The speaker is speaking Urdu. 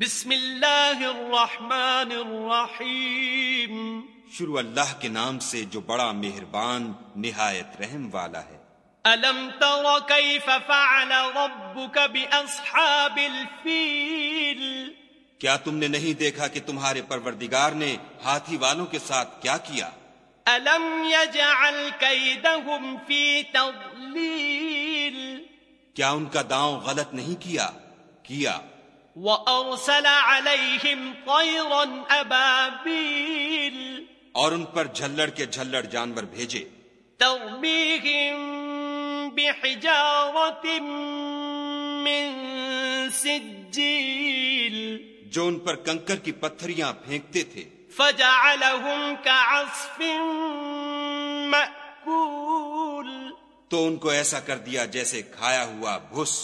بسم اللہ الرحمن الرحیم شروع اللہ کے نام سے جو بڑا مہربان نہایت رحم والا ہے۔ الم تر کیف فعل ربک باصحاب الفیل؟ کیا تم نے نہیں دیکھا کہ تمہارے پروردگار نے ہاتھی والوں کے ساتھ کیا کیا؟ الم يجعل کیدہم فی تضلیل؟ کیا ان کا داؤں غلط نہیں کیا؟ کیا۔ وَأَرْسَلَ عَلَيْهِمْ طَيْرًا أَبَابِيلَ اور ان پر جھلڑ کے جھلڑ جانور بھیجے۔ تَرْمِيهِمْ بِحِجَارَةٍ مِّن سِجِّيلٍ جو ان پر کنکر کی پتھریاں پھینکتے تھے۔ فَجَعَلَهُمْ كَعَصْفٍ مَأْكُولٍ تو ان کو ایسا کر دیا جیسے کھایا ہوا بھس۔